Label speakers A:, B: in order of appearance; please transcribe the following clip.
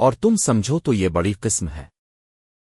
A: اور تم سمجھو تو یہ بڑی قسم ہے۔